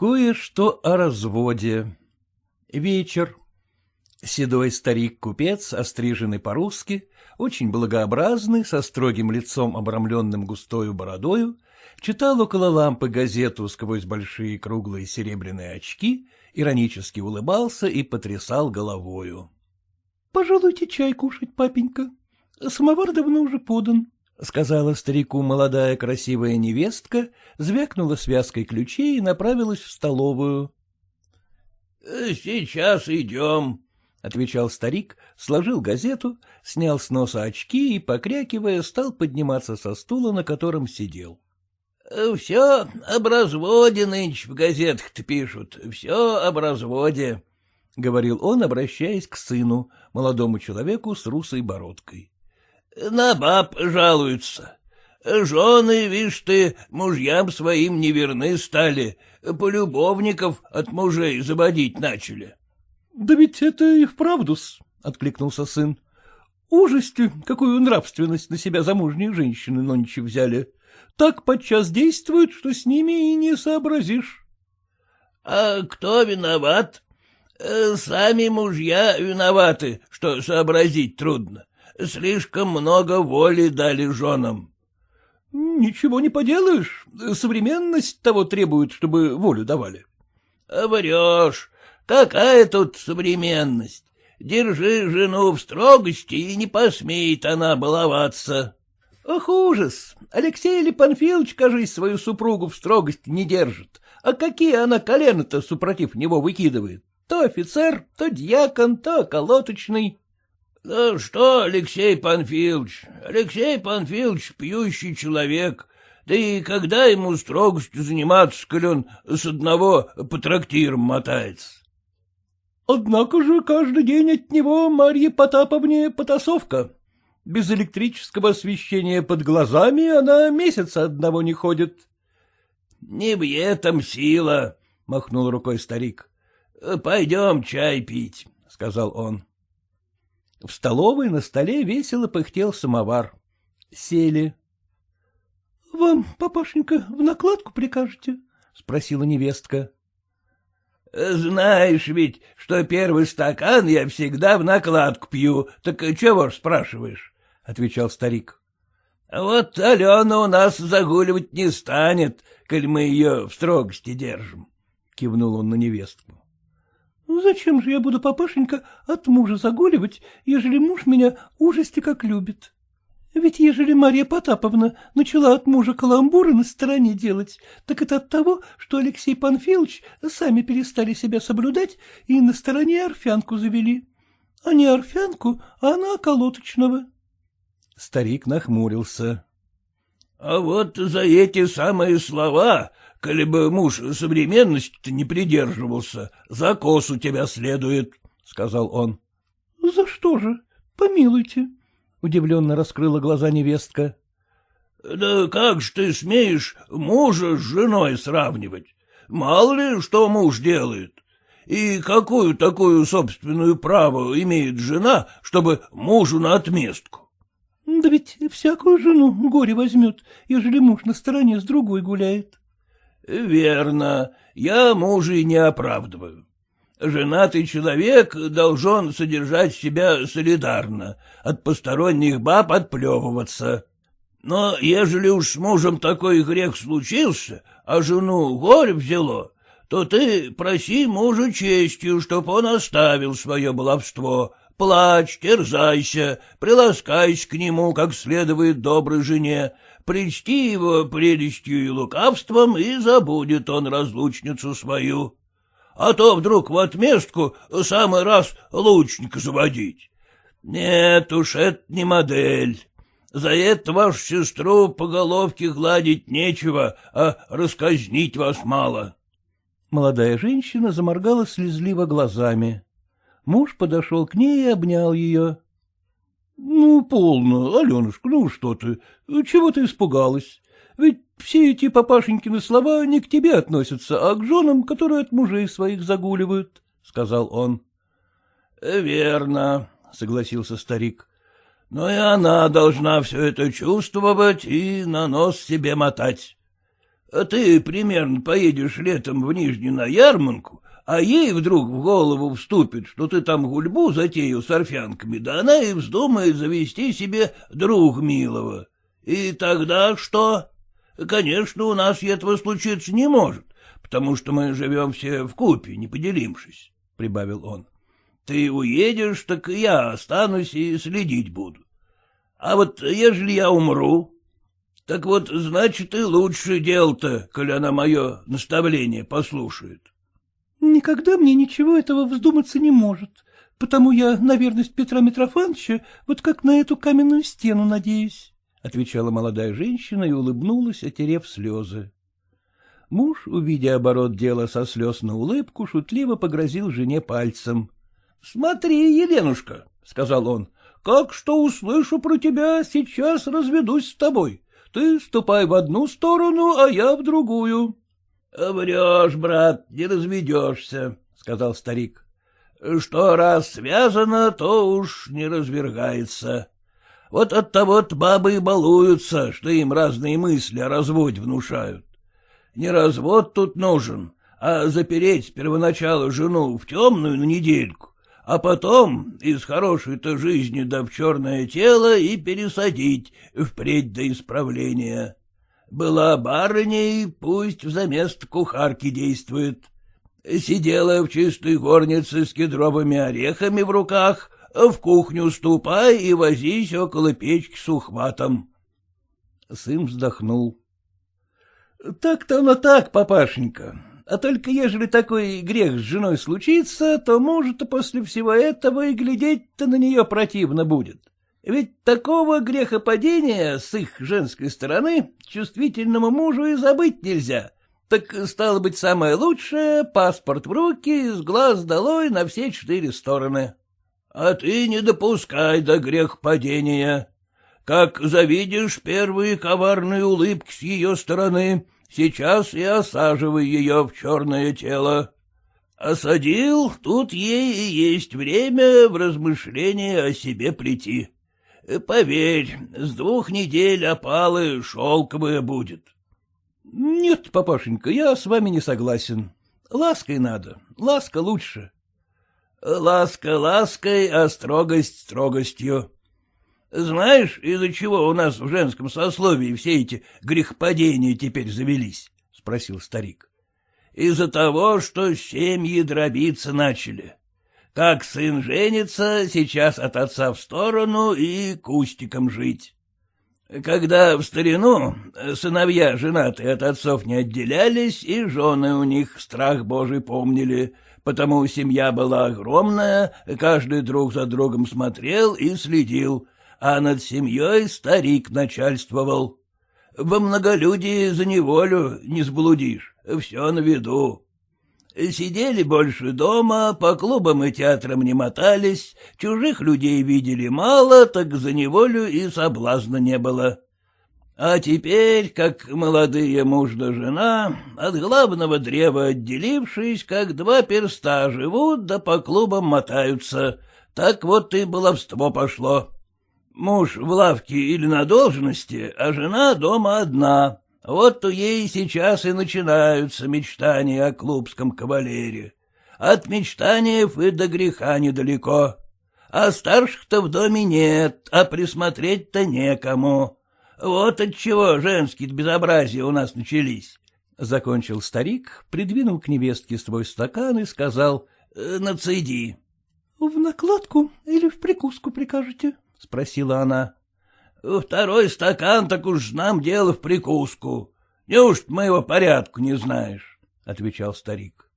Кое-что о разводе. Вечер. Седой старик-купец, остриженный по-русски, очень благообразный, со строгим лицом, обрамленным густою бородою, читал около лампы газету сквозь большие круглые серебряные очки, иронически улыбался и потрясал головою. — Пожалуйте чай кушать, папенька. Самовар давно уже подан, — сказала старику молодая красивая невестка, звякнула связкой ключей и направилась в столовую. — Сейчас идем, — отвечал старик, сложил газету, снял с носа очки и, покрякивая, стал подниматься со стула, на котором сидел. — Все об разводе нынче в газетах-то пишут, все об разводе, — говорил он, обращаясь к сыну, молодому человеку с русой бородкой. — На баб жалуются. Жены, вишь ты, мужьям своим неверны стали, полюбовников от мужей заводить начали. — Да ведь это и вправду-с, — откликнулся сын. — Ужасти, какую нравственность на себя замужние женщины нонче взяли так подчас действуют, что с ними и не сообразишь. — А кто виноват? Э, сами мужья виноваты, что сообразить трудно. Слишком много воли дали женам. — Ничего не поделаешь. Современность того требует, чтобы волю давали. — Врешь. Какая тут современность? Держи жену в строгости, и не посмеет она баловаться. Ох, ужас! Алексей или Панфилович, кажись, свою супругу в строгости не держит. А какие она колено-то супротив него выкидывает? То офицер, то дьякон, то колоточный. — Да что, Алексей Панфилович, Алексей Панфилович пьющий человек, да и когда ему строгостью заниматься, коли он с одного по трактирам мотается? — Однако же каждый день от него Марье Потаповне потасовка. Без электрического освещения под глазами она месяца одного не ходит. — Не в этом сила, — махнул рукой старик. — Пойдем чай пить, — сказал он. В столовой на столе весело пыхтел самовар. Сели. — Вам, папашенька, в накладку прикажете? — спросила невестка. — Знаешь ведь, что первый стакан я всегда в накладку пью, так чего ж спрашиваешь? — отвечал старик. — Вот Алена у нас загуливать не станет, коль мы ее в строгости держим, — кивнул он на невестку. — Зачем же я буду, папашенька, от мужа загуливать, ежели муж меня ужасти как любит? Ведь ежели Марья Потаповна начала от мужа каламбуры на стороне делать, так это от того, что Алексей Панфилович сами перестали себя соблюдать и на стороне орфянку завели. А не орфянку, а на околоточного. Старик нахмурился. — А вот за эти самые слова, коли бы муж современности-то не придерживался, за косу тебя следует, — сказал он. — За что же? Помилуйте, — удивленно раскрыла глаза невестка. — Да как ж ты смеешь мужа с женой сравнивать? Мало ли, что муж делает. И какую такую собственную право имеет жена, чтобы мужу на отместку? Да ведь всякую жену горе возьмет, ежели муж на стороне с другой гуляет. — Верно, я мужа и не оправдываю. Женатый человек должен содержать себя солидарно, от посторонних баб отплевываться. Но ежели уж с мужем такой грех случился, а жену горе взяло, то ты проси мужа честью, чтоб он оставил свое баловство, Плачь, терзайся, приласкайся к нему, как следует доброй жене, причти его прелестью и лукавством, и забудет он разлучницу свою. А то вдруг в отместку самый раз лучника заводить. Нет уж, это не модель. За это вашу сестру по головке гладить нечего, а расказнить вас мало. Молодая женщина заморгала слезливо глазами. Муж подошел к ней и обнял ее. — Ну, полно, Аленушка, ну что ты, чего ты испугалась? Ведь все эти папашенькины слова не к тебе относятся, а к женам, которые от мужей своих загуливают, — сказал он. — Верно, — согласился старик. — Но и она должна все это чувствовать и на нос себе мотать. А ты примерно поедешь летом в Нижний на ярмарку, а ей вдруг в голову вступит, что ты там гульбу затеял с орфянками, да она и вздумает завести себе друг милого. И тогда что? Конечно, у нас этого случиться не может, потому что мы живем все в купе, не поделимшись, — прибавил он. Ты уедешь, так я останусь и следить буду. А вот ежели я умру, так вот, значит, и лучше дел-то, коли она мое наставление послушает. — Никогда мне ничего этого вздуматься не может, потому я на верность Петра Митрофановича вот как на эту каменную стену надеюсь, — отвечала молодая женщина и улыбнулась, отерев слезы. Муж, увидя оборот дела со слез на улыбку, шутливо погрозил жене пальцем. — Смотри, Еленушка, — сказал он, — как что услышу про тебя, сейчас разведусь с тобой. Ты ступай в одну сторону, а я в другую. — Врешь, брат, не разведешься, — сказал старик. — Что раз связано, то уж не развергается. Вот от того-то бабы и балуются, что им разные мысли о разводе внушают. Не развод тут нужен, а запереть первоначалу жену в темную на недельку, а потом из хорошей-то жизни да в черное тело и пересадить впредь до исправления. Была барыней, пусть взамест кухарки действует. Сидела в чистой горнице с кедровыми орехами в руках, в кухню ступай и возись около печки с ухватом. Сын вздохнул. — Так-то оно так, папашенька. А только ежели такой грех с женой случится, то может после всего этого и глядеть-то на нее противно будет. Ведь такого грехопадения с их женской стороны чувствительному мужу и забыть нельзя. Так, стало быть, самое лучшее — паспорт в руки, с глаз долой на все четыре стороны. А ты не допускай до грехопадения. Как завидишь первые коварные улыбки с ее стороны, сейчас и осаживай ее в черное тело. Осадил, тут ей и есть время в размышление о себе прийти. Поверь, с двух недель опалы шелковая будет. — Нет, папашенька, я с вами не согласен. Лаской надо, ласка лучше. — Ласка лаской, а строгость строгостью. Знаешь, из-за чего у нас в женском сословии все эти грехопадения теперь завелись? — спросил старик. — Из-за того, что семьи дробиться начали. Как сын женится, сейчас от отца в сторону и кустиком жить. Когда в старину сыновья женатые от отцов не отделялись, и жены у них страх божий помнили, потому семья была огромная, каждый друг за другом смотрел и следил, а над семьей старик начальствовал. Во многолюдии за неволю не сблудишь, все на виду. Сидели больше дома, по клубам и театрам не мотались, чужих людей видели мало, так за неволю и соблазна не было. А теперь, как молодые муж да жена, от главного древа отделившись, как два перста живут да по клубам мотаются, так вот и баловство пошло. Муж в лавке или на должности, а жена дома одна. Вот-то ей сейчас и начинаются мечтания о клубском кавалере. От мечтаниев и до греха недалеко. А старших-то в доме нет, а присмотреть-то некому. Вот отчего женские безобразия у нас начались. Закончил старик, придвинул к невестке свой стакан и сказал «Э, «Нацеди». — В накладку или в прикуску прикажете? — спросила она. — Второй стакан, так уж нам дело в прикуску. Неужто моего порядку не знаешь? — отвечал старик.